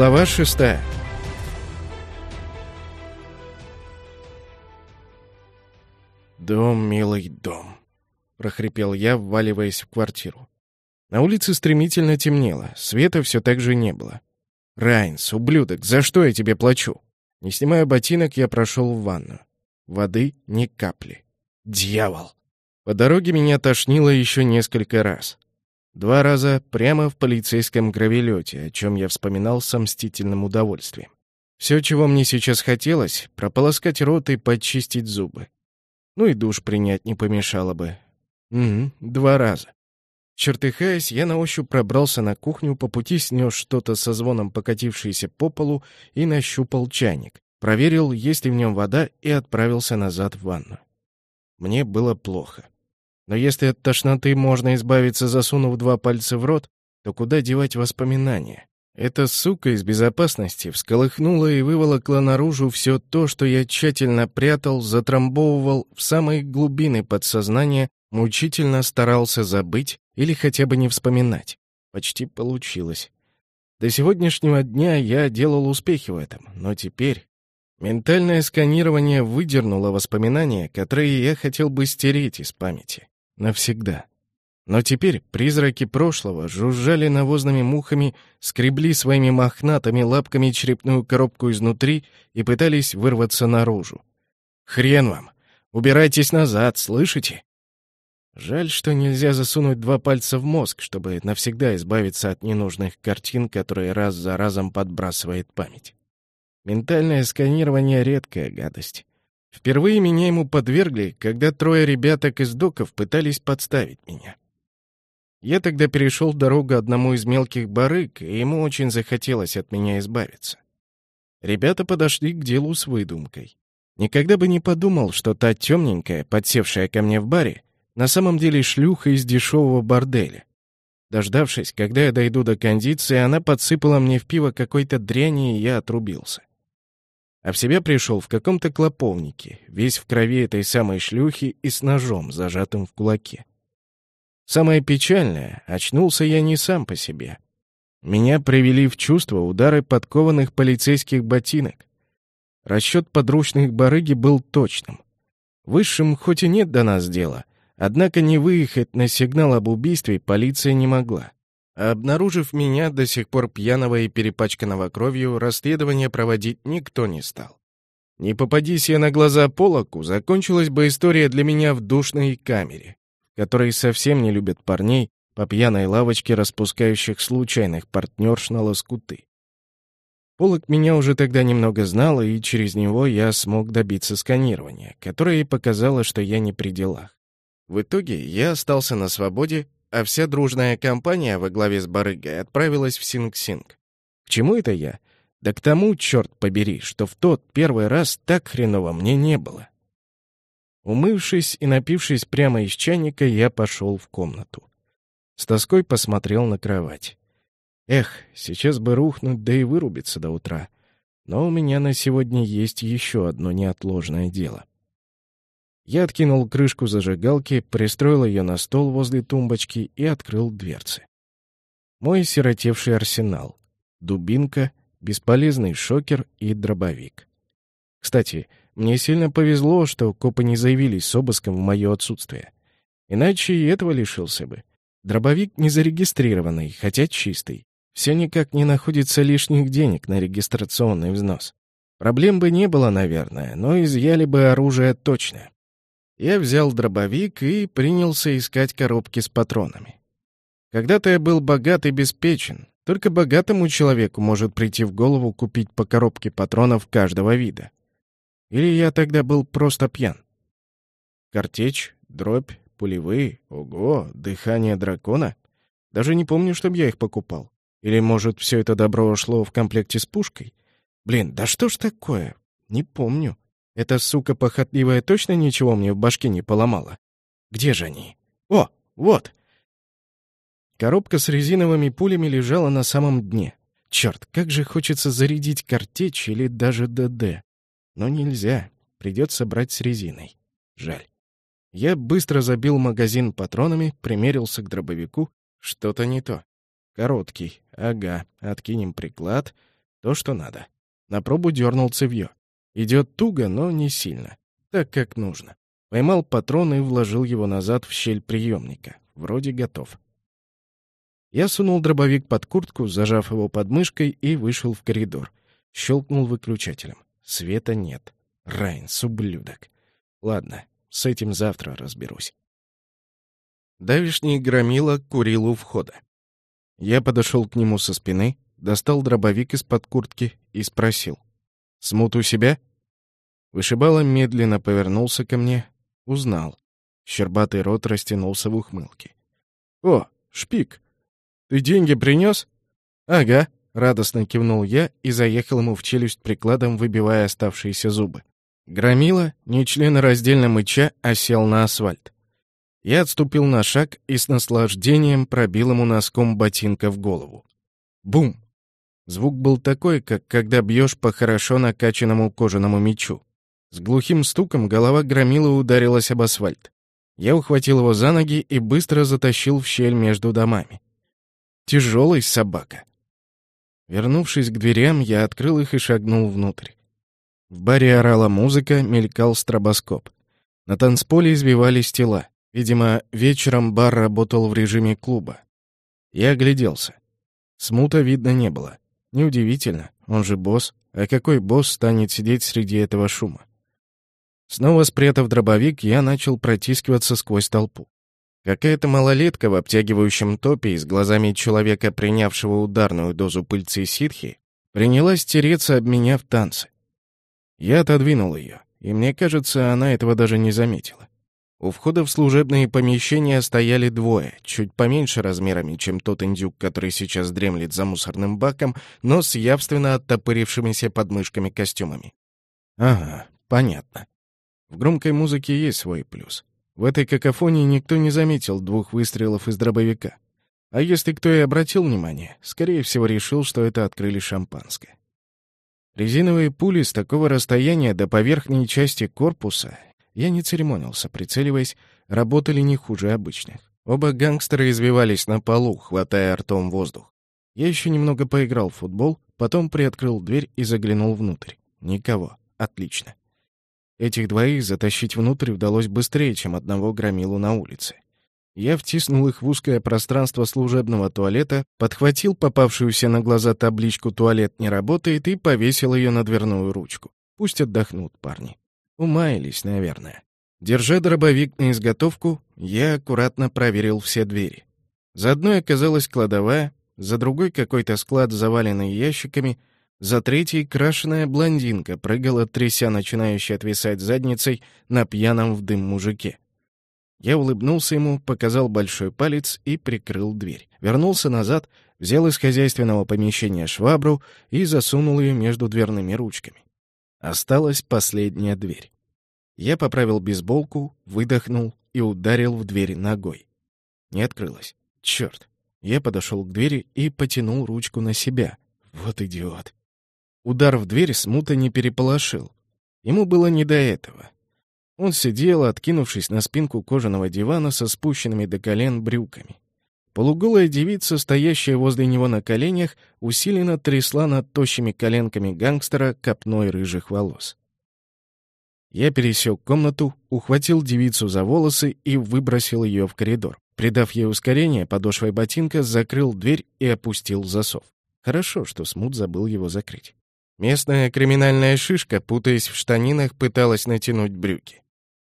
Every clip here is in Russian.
Глава шестая. «Дом, милый дом», — прохрипел я, вваливаясь в квартиру. На улице стремительно темнело, света все так же не было. «Райнс, ублюдок, за что я тебе плачу?» Не снимая ботинок, я прошел в ванну. Воды ни капли. Дьявол! По дороге меня тошнило еще несколько раз. Два раза прямо в полицейском гравелете, о чем я вспоминал с мстительным удовольствием. Все, чего мне сейчас хотелось, прополоскать рот и почистить зубы. Ну и душ принять не помешало бы. Угу, два раза. Чертыхаясь, я на ощупь пробрался на кухню, по пути снес что-то со звоном покатившееся по полу и нащупал чайник. Проверил, есть ли в нем вода, и отправился назад в ванну. Мне было плохо. Но если от тошноты можно избавиться, засунув два пальца в рот, то куда девать воспоминания? Эта сука из безопасности всколыхнула и выволокла наружу все то, что я тщательно прятал, затрамбовывал в самые глубины подсознания, мучительно старался забыть или хотя бы не вспоминать. Почти получилось. До сегодняшнего дня я делал успехи в этом, но теперь... Ментальное сканирование выдернуло воспоминания, которые я хотел бы стереть из памяти навсегда. Но теперь призраки прошлого жужжали навозными мухами, скребли своими мохнатыми лапками черепную коробку изнутри и пытались вырваться наружу. «Хрен вам! Убирайтесь назад, слышите?» Жаль, что нельзя засунуть два пальца в мозг, чтобы навсегда избавиться от ненужных картин, которые раз за разом подбрасывает память. Ментальное сканирование — редкая гадость. Впервые меня ему подвергли, когда трое ребяток из доков пытались подставить меня. Я тогда перешел дорогу одному из мелких барыг, и ему очень захотелось от меня избавиться. Ребята подошли к делу с выдумкой. Никогда бы не подумал, что та темненькая, подсевшая ко мне в баре, на самом деле шлюха из дешевого борделя. Дождавшись, когда я дойду до кондиции, она подсыпала мне в пиво какой-то дряни, и я отрубился. А в себя пришел в каком-то клоповнике, весь в крови этой самой шлюхи и с ножом, зажатым в кулаке. Самое печальное, очнулся я не сам по себе. Меня привели в чувство удары подкованных полицейских ботинок. Расчет подручных барыги был точным. Высшим хоть и нет до нас дела, однако не выехать на сигнал об убийстве полиция не могла. Обнаружив меня, до сих пор пьяного и перепачканного кровью, расследование проводить никто не стал. Не попадись я на глаза Полоку, закончилась бы история для меня в душной камере, которой совсем не любят парней по пьяной лавочке, распускающих случайных партнерш на лоскуты. Полок меня уже тогда немного знал, и через него я смог добиться сканирования, которое показало, что я не при делах. В итоге я остался на свободе а вся дружная компания во главе с барыгой отправилась в Синг-Синг. К чему это я? Да к тому, черт побери, что в тот первый раз так хреново мне не было. Умывшись и напившись прямо из чайника, я пошел в комнату. С тоской посмотрел на кровать. Эх, сейчас бы рухнуть, да и вырубиться до утра. Но у меня на сегодня есть еще одно неотложное дело. Я откинул крышку зажигалки, пристроил ее на стол возле тумбочки и открыл дверцы. Мой сиротевший арсенал. Дубинка, бесполезный шокер и дробовик. Кстати, мне сильно повезло, что копы не заявились с обыском в мое отсутствие. Иначе и этого лишился бы. Дробовик не зарегистрированный, хотя чистый. Все никак не находится лишних денег на регистрационный взнос. Проблем бы не было, наверное, но изъяли бы оружие точно. Я взял дробовик и принялся искать коробки с патронами. Когда-то я был богат и беспечен. Только богатому человеку может прийти в голову купить по коробке патронов каждого вида. Или я тогда был просто пьян. Картечь, дробь, пулевые, ого, дыхание дракона. Даже не помню, чтобы я их покупал. Или, может, все это добро шло в комплекте с пушкой? Блин, да что ж такое? Не помню. Эта сука похотливая точно ничего мне в башке не поломала? Где же они? О, вот! Коробка с резиновыми пулями лежала на самом дне. Черт, как же хочется зарядить картечь или даже ДД. Но нельзя, придется брать с резиной. Жаль. Я быстро забил магазин патронами, примерился к дробовику. Что-то не то. Короткий. Ага, откинем приклад. То, что надо. На пробу дернул цевьё. Идет туго, но не сильно. Так, как нужно. Поймал патрон и вложил его назад в щель приемника. Вроде готов. Я сунул дробовик под куртку, зажав его под мышкой, и вышел в коридор. Щелкнул выключателем. Света нет. Райнс, ублюдок. Ладно, с этим завтра разберусь. Давишний громила курил у входа. Я подошел к нему со спины, достал дробовик из-под куртки и спросил. «Смут у себя?» Вышибало медленно повернулся ко мне, узнал. Щербатый рот растянулся в ухмылке. «О, шпик! Ты деньги принес?» «Ага», — радостно кивнул я и заехал ему в челюсть прикладом, выбивая оставшиеся зубы. Громила, нечленораздельно мыча, осел на асфальт. Я отступил на шаг и с наслаждением пробил ему носком ботинка в голову. Бум! Звук был такой, как когда бьешь по хорошо накачанному кожаному мечу. С глухим стуком голова громила ударилась об асфальт. Я ухватил его за ноги и быстро затащил в щель между домами. Тяжелый собака. Вернувшись к дверям, я открыл их и шагнул внутрь. В баре орала музыка, мелькал стробоскоп. На танцполе извивались тела. Видимо, вечером бар работал в режиме клуба. Я огляделся. Смута видно не было. Неудивительно, он же босс. А какой босс станет сидеть среди этого шума? Снова спрятав дробовик, я начал протискиваться сквозь толпу. Какая-то малолетка в обтягивающем топе и с глазами человека, принявшего ударную дозу пыльцы ситхи, принялась тереться об меня в танце. Я отодвинул ее, и мне кажется, она этого даже не заметила. У входа в служебные помещения стояли двое, чуть поменьше размерами, чем тот индюк, который сейчас дремлет за мусорным баком, но с явственно оттопырившимися подмышками костюмами. Ага, понятно. В громкой музыке есть свой плюс. В этой какофонии никто не заметил двух выстрелов из дробовика. А если кто и обратил внимание, скорее всего решил, что это открыли шампанское. Резиновые пули с такого расстояния до поверхней части корпуса я не церемонился, прицеливаясь, работали не хуже обычных. Оба гангстера извивались на полу, хватая ртом воздух. Я еще немного поиграл в футбол, потом приоткрыл дверь и заглянул внутрь. Никого. Отлично. Этих двоих затащить внутрь удалось быстрее, чем одного громилу на улице. Я втиснул их в узкое пространство служебного туалета, подхватил попавшуюся на глаза табличку «Туалет не работает» и повесил ее на дверную ручку. Пусть отдохнут парни. Умаялись, наверное. Держа дробовик на изготовку, я аккуратно проверил все двери. За одной оказалась кладовая, за другой какой-то склад, заваленный ящиками, за третьей крашеная блондинка прыгала, тряся начинающей отвисать задницей на пьяном в дым мужике. Я улыбнулся ему, показал большой палец и прикрыл дверь. Вернулся назад, взял из хозяйственного помещения швабру и засунул ее между дверными ручками. Осталась последняя дверь. Я поправил бейсболку, выдохнул и ударил в дверь ногой. Не открылась. Черт. Я подошел к двери и потянул ручку на себя. Вот идиот. Удар в дверь смута не переполошил. Ему было не до этого. Он сидел, откинувшись на спинку кожаного дивана со спущенными до колен брюками. Полуголая девица, стоящая возле него на коленях, усиленно трясла над тощими коленками гангстера копной рыжих волос. Я пересек комнату, ухватил девицу за волосы и выбросил ее в коридор. Придав ей ускорение, подошвой ботинка закрыл дверь и опустил засов. Хорошо, что Смут забыл его закрыть. Местная криминальная шишка, путаясь в штанинах, пыталась натянуть брюки.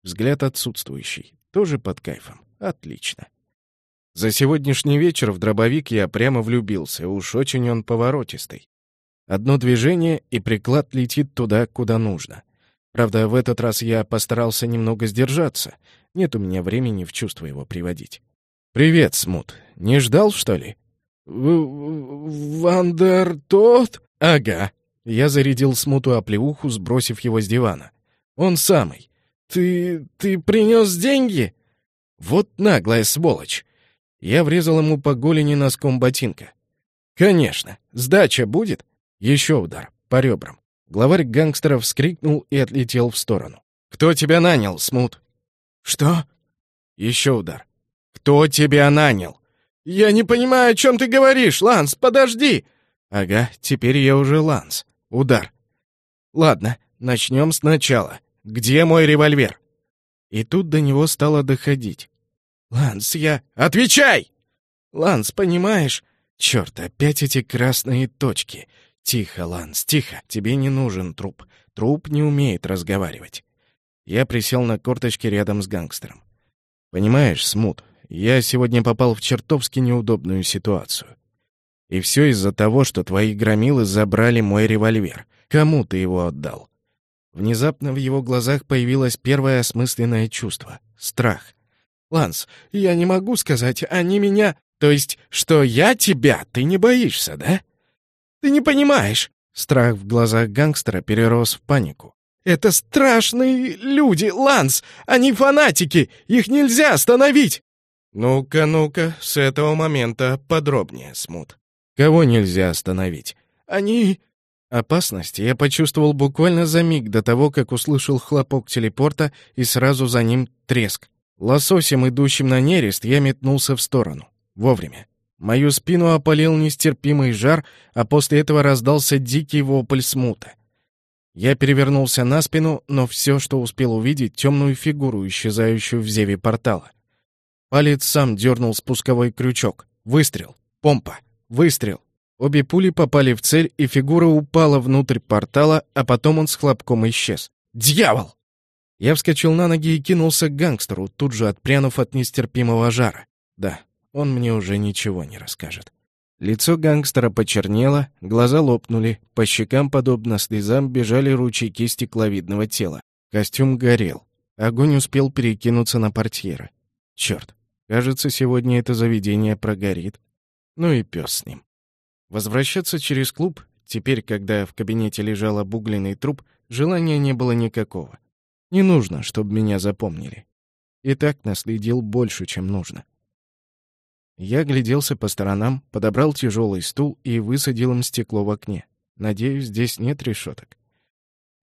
Взгляд отсутствующий. Тоже под кайфом. Отлично. За сегодняшний вечер в дробовик я прямо влюбился, уж очень он поворотистый. Одно движение, и приклад летит туда, куда нужно. Правда, в этот раз я постарался немного сдержаться. Нет у меня времени в чувство его приводить. «Привет, Смут. Не ждал, что ли?» «Вандер тот?» «Ага». Я зарядил Смуту оплеуху, сбросив его с дивана. «Он самый». «Ты... ты принес деньги?» «Вот наглая сволочь. Я врезал ему по голени носком ботинка. «Конечно. Сдача будет?» Еще удар. По ребрам. Главарь гангстеров вскрикнул и отлетел в сторону. «Кто тебя нанял, Смут?» «Что?» Еще удар. «Кто тебя нанял?» «Я не понимаю, о чем ты говоришь, Ланс, подожди!» Ага, теперь я уже Ланс. Удар. Ладно, начнем сначала. Где мой револьвер? И тут до него стало доходить. Ланс, я... Отвечай! Ланс, понимаешь? Черт, опять эти красные точки. Тихо, Ланс, тихо. Тебе не нужен труп. Труп не умеет разговаривать. Я присел на корточки рядом с гангстером. Понимаешь, Смут, я сегодня попал в чертовски неудобную ситуацию. И все из-за того, что твои громилы забрали мой револьвер. Кому ты его отдал? Внезапно в его глазах появилось первое осмысленное чувство — страх. «Ланс, я не могу сказать, они меня... То есть, что я тебя, ты не боишься, да? Ты не понимаешь!» Страх в глазах гангстера перерос в панику. «Это страшные люди, Ланс! Они фанатики! Их нельзя остановить!» «Ну-ка, ну-ка, с этого момента подробнее, Смут. Кого нельзя остановить?» «Они...» Опасность я почувствовал буквально за миг до того, как услышал хлопок телепорта и сразу за ним треск. Лососем, идущим на нерест, я метнулся в сторону. Вовремя. Мою спину опалил нестерпимый жар, а после этого раздался дикий вопль смута. Я перевернулся на спину, но все, что успел увидеть, темную фигуру, исчезающую в зеве портала. Палец сам дернул спусковой крючок. Выстрел. Помпа. Выстрел. Обе пули попали в цель, и фигура упала внутрь портала, а потом он с хлопком исчез. «Дьявол!» Я вскочил на ноги и кинулся к гангстеру, тут же отпрянув от нестерпимого жара. Да, он мне уже ничего не расскажет. Лицо гангстера почернело, глаза лопнули, по щекам, подобно слезам, бежали ручейки стекловидного тела. Костюм горел. Огонь успел перекинуться на портьеры. Черт, кажется, сегодня это заведение прогорит. Ну и пес с ним. Возвращаться через клуб, теперь, когда в кабинете лежал обугленный труп, желания не было никакого. Не нужно, чтобы меня запомнили. И так наследил больше, чем нужно. Я гляделся по сторонам, подобрал тяжелый стул и высадил им стекло в окне. Надеюсь, здесь нет решеток.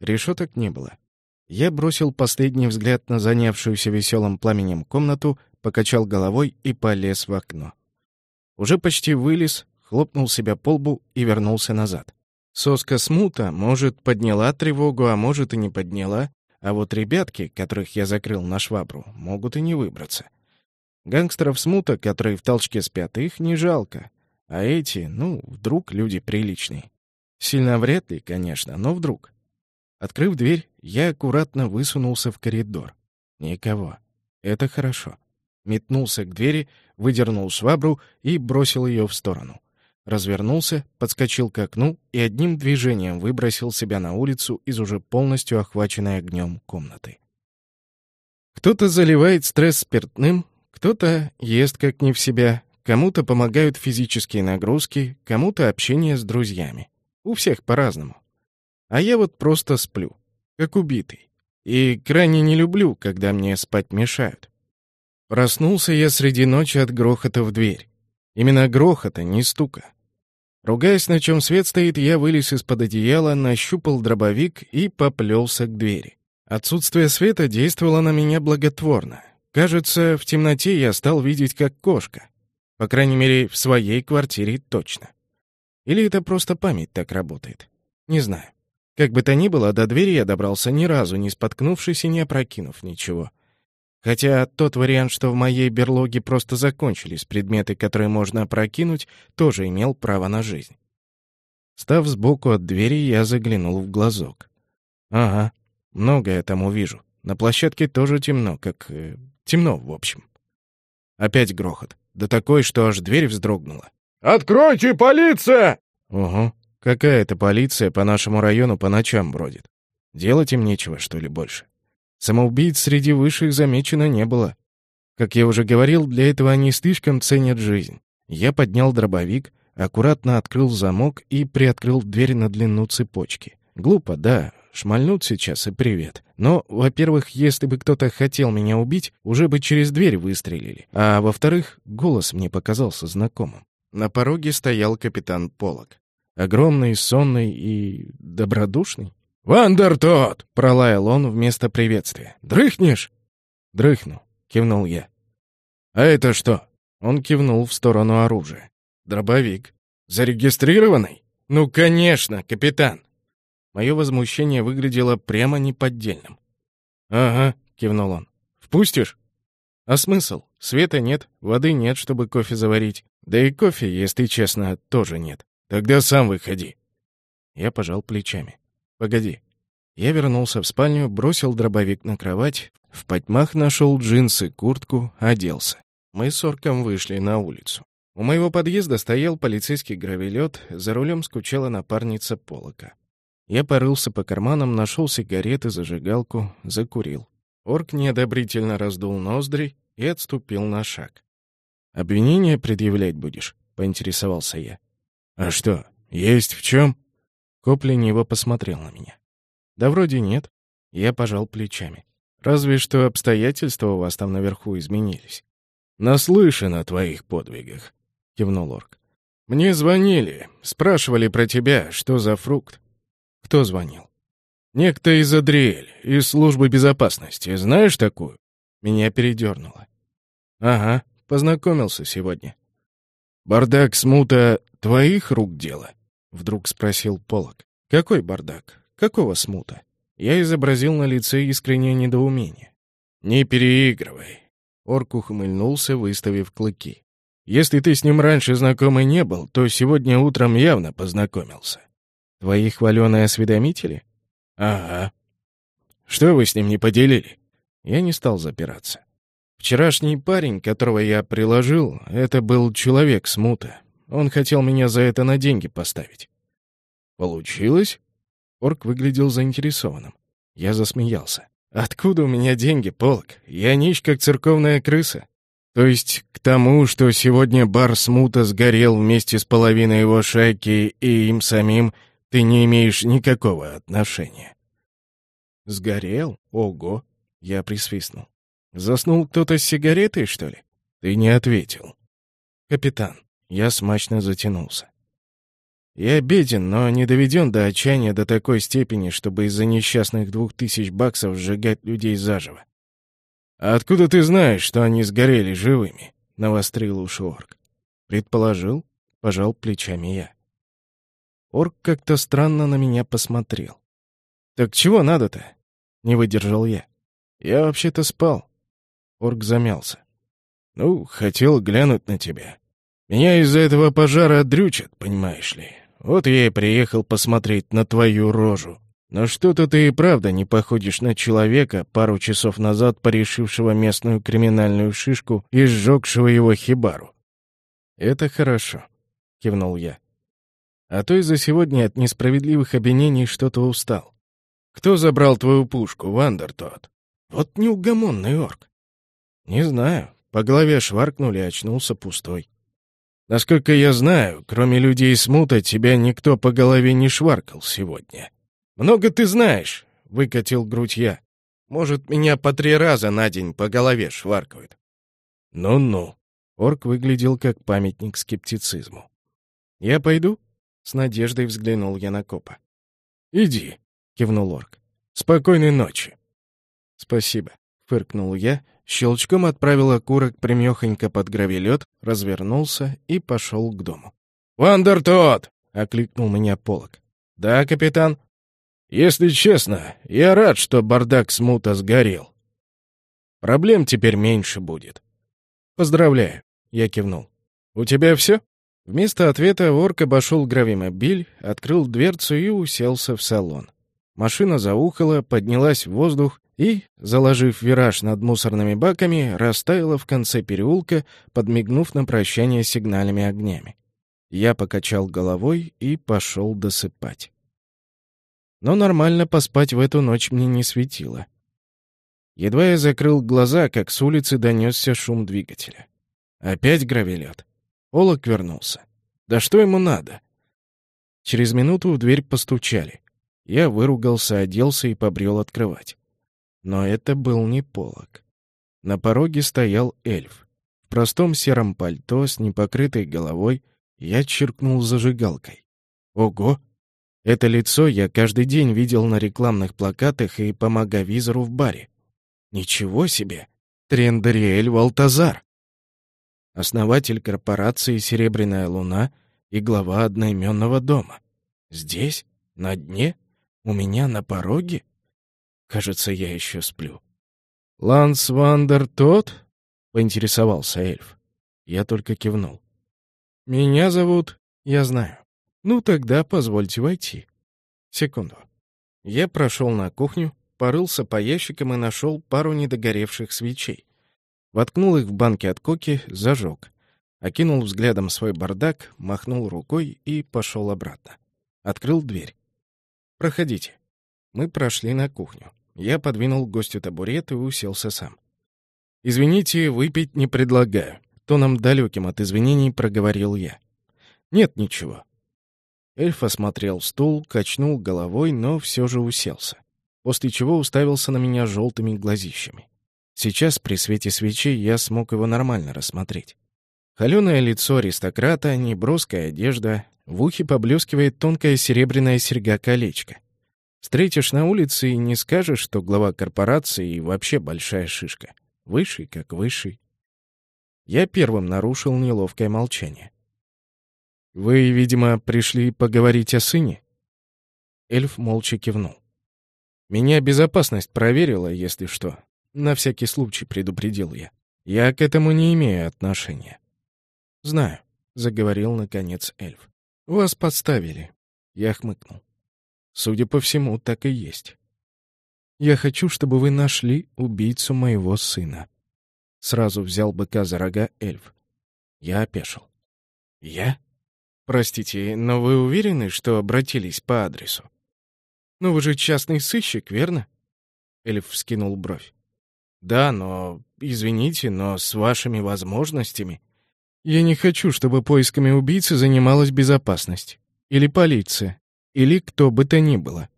Решеток не было. Я бросил последний взгляд на занявшуюся веселым пламенем комнату, покачал головой и полез в окно. Уже почти вылез, хлопнул себя по лбу и вернулся назад. Соска смута, может, подняла тревогу, а может и не подняла, а вот ребятки, которых я закрыл на швабру, могут и не выбраться. Гангстеров смута, которые в толчке спят, их не жалко. А эти, ну, вдруг люди приличные. Сильно вряд ли, конечно, но вдруг. Открыв дверь, я аккуратно высунулся в коридор. Никого. Это хорошо. Метнулся к двери, выдернул швабру и бросил ее в сторону развернулся, подскочил к окну и одним движением выбросил себя на улицу из уже полностью охваченной огнем комнаты. Кто-то заливает стресс спиртным, кто-то ест как не в себя, кому-то помогают физические нагрузки, кому-то общение с друзьями. У всех по-разному. А я вот просто сплю, как убитый. И крайне не люблю, когда мне спать мешают. Проснулся я среди ночи от грохота в дверь. Именно грохота, не стука. Ругаясь, на чем свет стоит, я вылез из-под одеяла, нащупал дробовик и поплелся к двери. Отсутствие света действовало на меня благотворно. Кажется, в темноте я стал видеть как кошка. По крайней мере, в своей квартире точно. Или это просто память так работает? Не знаю. Как бы то ни было, до двери я добрался ни разу, не споткнувшись и не опрокинув ничего. Хотя тот вариант, что в моей берлоге просто закончились предметы, которые можно опрокинуть, тоже имел право на жизнь. Став сбоку от двери, я заглянул в глазок. Ага, много я там увижу. На площадке тоже темно, как... Э, темно, в общем. Опять грохот. Да такой, что аж дверь вздрогнула. «Откройте, полиция!» Угу. Какая это полиция по нашему району по ночам бродит? Делать им нечего, что ли, больше? Самоубийц среди высших замечено не было. Как я уже говорил, для этого они слишком ценят жизнь. Я поднял дробовик, аккуратно открыл замок и приоткрыл дверь на длину цепочки. Глупо, да, шмальнут сейчас и привет. Но, во-первых, если бы кто-то хотел меня убить, уже бы через дверь выстрелили. А во-вторых, голос мне показался знакомым. На пороге стоял капитан Полок. Огромный, сонный и добродушный. «Вандертот!» — пролаял он вместо приветствия. «Дрыхнешь?» «Дрыхну», — кивнул я. «А это что?» Он кивнул в сторону оружия. «Дробовик. Зарегистрированный?» «Ну, конечно, капитан!» Мое возмущение выглядело прямо неподдельным. «Ага», — кивнул он. «Впустишь?» «А смысл? Света нет, воды нет, чтобы кофе заварить. Да и кофе, если честно, тоже нет. Тогда сам выходи». Я пожал плечами. «Погоди». Я вернулся в спальню, бросил дробовик на кровать, в потьмах нашел джинсы, куртку, оделся. Мы с Орком вышли на улицу. У моего подъезда стоял полицейский гравелет, за рулем скучала напарница Полока. Я порылся по карманам, нашел сигареты, зажигалку, закурил. Орк неодобрительно раздул ноздри и отступил на шаг. «Обвинение предъявлять будешь?» — поинтересовался я. «А что, есть в чем?» Коп лениво посмотрел на меня. «Да вроде нет». Я пожал плечами. «Разве что обстоятельства у вас там наверху изменились». «Наслышан о твоих подвигах. — кивнул Орк. «Мне звонили, спрашивали про тебя, что за фрукт». «Кто звонил?» «Некто из Адриэль, из службы безопасности. Знаешь такую?» Меня передернуло. «Ага, познакомился сегодня». «Бардак смута твоих рук дело?» — вдруг спросил Полок. «Какой бардак? Какого смута?» Я изобразил на лице искреннее недоумение. «Не переигрывай». Орк ухмыльнулся, выставив клыки. Если ты с ним раньше знакомый не был, то сегодня утром явно познакомился. Твои хваленые осведомители? Ага. Что вы с ним не поделили? Я не стал запираться. Вчерашний парень, которого я приложил, это был человек с мута. Он хотел меня за это на деньги поставить. Получилось? Орк выглядел заинтересованным. Я засмеялся. «Откуда у меня деньги, Полк? Я нищ, как церковная крыса. То есть к тому, что сегодня бар Смута сгорел вместе с половиной его шайки и им самим, ты не имеешь никакого отношения. Сгорел? Ого! Я присвистнул. Заснул кто-то с сигаретой, что ли? Ты не ответил. Капитан, я смачно затянулся. Я беден, но не доведен до отчаяния до такой степени, чтобы из-за несчастных двух тысяч баксов сжигать людей заживо. «А откуда ты знаешь, что они сгорели живыми?» — навострил уши орк. «Предположил?» — пожал плечами я. Орк как-то странно на меня посмотрел. «Так чего надо-то?» — не выдержал я. «Я вообще-то спал». Орк замялся. «Ну, хотел глянуть на тебя. Меня из-за этого пожара дрючат, понимаешь ли. Вот я и приехал посмотреть на твою рожу». Но что-то ты и правда не походишь на человека, пару часов назад порешившего местную криминальную шишку и сжегшего его хибару. «Это хорошо», — кивнул я. «А то из-за сегодня от несправедливых обвинений что-то устал. Кто забрал твою пушку, Вандертот? Вот неугомонный орк». «Не знаю. По голове шваркнули, очнулся пустой». «Насколько я знаю, кроме людей смута, тебя никто по голове не шваркал сегодня». «Много ты знаешь!» — выкатил грудь я. «Может, меня по три раза на день по голове шваркают». «Ну-ну». Орк выглядел как памятник скептицизму. «Я пойду?» — с надеждой взглянул я на копа. «Иди», — кивнул орк. «Спокойной ночи». «Спасибо», — фыркнул я, щелчком отправил окурок примехонько под гравелет, развернулся и пошел к дому. «Вандертот!» — окликнул меня Полок. «Да, капитан?» Если честно, я рад, что бардак смута сгорел. Проблем теперь меньше будет. Поздравляю, я кивнул. У тебя все? Вместо ответа орк обошел гравимобиль, открыл дверцу и уселся в салон. Машина заухала, поднялась в воздух и, заложив вираж над мусорными баками, растаяла в конце переулка, подмигнув на прощание сигнальными огнями. Я покачал головой и пошел досыпать но нормально поспать в эту ночь мне не светило. Едва я закрыл глаза, как с улицы донесся шум двигателя. Опять гравелет. Олок вернулся. Да что ему надо? Через минуту в дверь постучали. Я выругался, оделся и побрел открывать. Но это был не полок. На пороге стоял эльф. В простом сером пальто с непокрытой головой я черкнул зажигалкой. Ого! Это лицо я каждый день видел на рекламных плакатах и по маговизору в баре. Ничего себе! Трендериэль Валтазар! Основатель корпорации «Серебряная луна» и глава одноименного дома. Здесь? На дне? У меня на пороге? Кажется, я еще сплю. «Ланс Вандер тот?» — поинтересовался эльф. Я только кивнул. «Меня зовут...» «Я знаю. Ну, тогда позвольте войти». «Секунду». Я прошел на кухню, порылся по ящикам и нашел пару недогоревших свечей. Воткнул их в банки от коки, зажег. Окинул взглядом свой бардак, махнул рукой и пошел обратно. Открыл дверь. «Проходите». Мы прошли на кухню. Я подвинул гостю табурет и уселся сам. «Извините, выпить не предлагаю», — тоном далеким от извинений проговорил я. «Нет ничего». Эльф осмотрел стул, качнул головой, но все же уселся, после чего уставился на меня желтыми глазищами. Сейчас при свете свечей я смог его нормально рассмотреть. Холеное лицо аристократа, неброская одежда, в ухе поблескивает тонкая серебряная серьга-колечко. Встретишь на улице и не скажешь, что глава корпорации и вообще большая шишка. Высший как высший. Я первым нарушил неловкое молчание. «Вы, видимо, пришли поговорить о сыне?» Эльф молча кивнул. «Меня безопасность проверила, если что. На всякий случай предупредил я. Я к этому не имею отношения». «Знаю», — заговорил, наконец, эльф. «Вас подставили». Я хмыкнул. Судя по всему, так и есть. Я хочу, чтобы вы нашли убийцу моего сына. Сразу взял быка за рога эльф. Я опешил. Я? Простите, но вы уверены, что обратились по адресу? Ну вы же частный сыщик, верно? Эльф вскинул бровь. Да, но, извините, но с вашими возможностями... Я не хочу, чтобы поисками убийцы занималась безопасность. Или полиция или кто бы то ни было.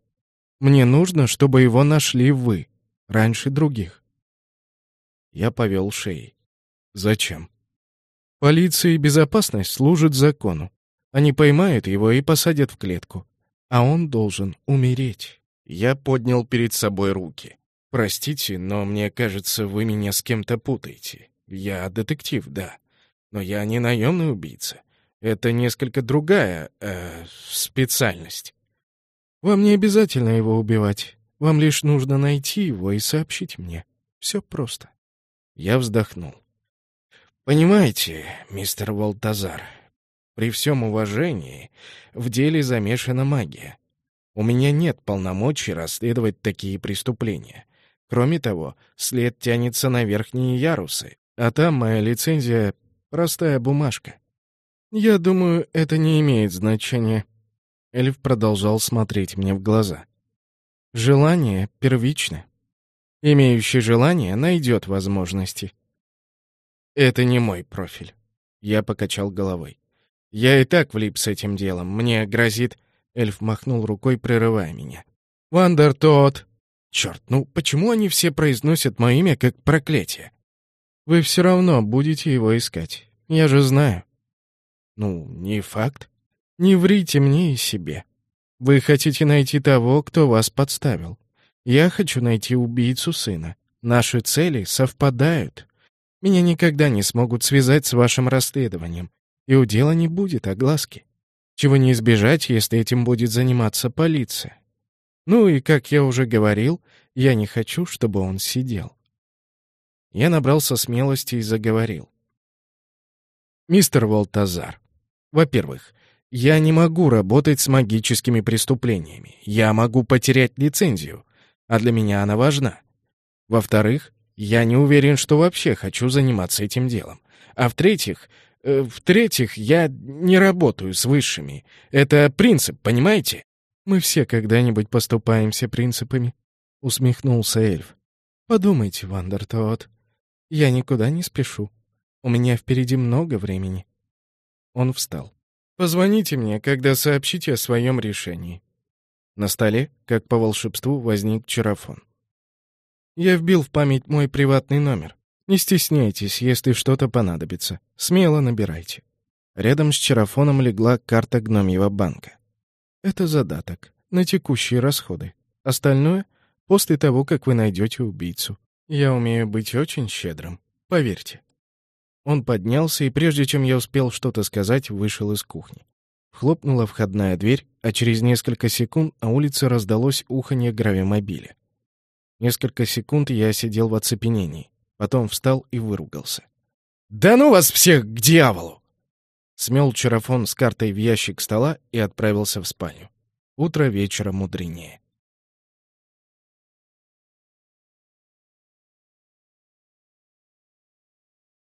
Мне нужно, чтобы его нашли вы, раньше других. Я повел шеей. Зачем? Полиция и безопасность служат закону. Они поймают его и посадят в клетку. А он должен умереть. Я поднял перед собой руки. Простите, но мне кажется, вы меня с кем-то путаете. Я детектив, да. Но я не наемный убийца. Это несколько другая э, специальность. Вам не обязательно его убивать. Вам лишь нужно найти его и сообщить мне. Все просто. Я вздохнул. Понимаете, мистер Волтазар, при всем уважении, в деле замешана магия. У меня нет полномочий расследовать такие преступления. Кроме того, след тянется на верхние ярусы, а там моя лицензия — простая бумажка. Я думаю, это не имеет значения. Эльф продолжал смотреть мне в глаза. Желание первично. Имеющий желание найдет возможности. Это не мой профиль. Я покачал головой. Я и так влип с этим делом. Мне грозит... Эльф махнул рукой, прерывая меня. «Вандер тот!» «Черт, ну почему они все произносят мое имя как проклятие?» «Вы все равно будете его искать. Я же знаю». «Ну, не факт. Не врите мне и себе. Вы хотите найти того, кто вас подставил. Я хочу найти убийцу сына. Наши цели совпадают. Меня никогда не смогут связать с вашим расследованием, и у дела не будет огласки. Чего не избежать, если этим будет заниматься полиция. Ну и, как я уже говорил, я не хочу, чтобы он сидел. Я набрался смелости и заговорил. «Мистер Волтазар, во-первых, я не могу работать с магическими преступлениями. Я могу потерять лицензию, а для меня она важна. Во-вторых, я не уверен, что вообще хочу заниматься этим делом. А в-третьих, э, в-третьих, я не работаю с высшими. Это принцип, понимаете? Мы все когда-нибудь поступаемся принципами, усмехнулся эльф. Подумайте, Вандертоот. Я никуда не спешу. У меня впереди много времени. Он встал. Позвоните мне, когда сообщите о своем решении. На столе, как по волшебству, возник чарафон. Я вбил в память мой приватный номер. Не стесняйтесь, если что-то понадобится. Смело набирайте. Рядом с чарафоном легла карта гномьего банка. Это задаток на текущие расходы. Остальное — после того, как вы найдете убийцу. Я умею быть очень щедрым, поверьте. Он поднялся и, прежде чем я успел что-то сказать, вышел из кухни. Хлопнула входная дверь, а через несколько секунд на улице раздалось уханье гравимобиля. Несколько секунд я сидел в оцепенении, потом встал и выругался. «Да ну вас всех к дьяволу!» Смел чарафон с картой в ящик стола и отправился в спальню. Утро вечера мудренее.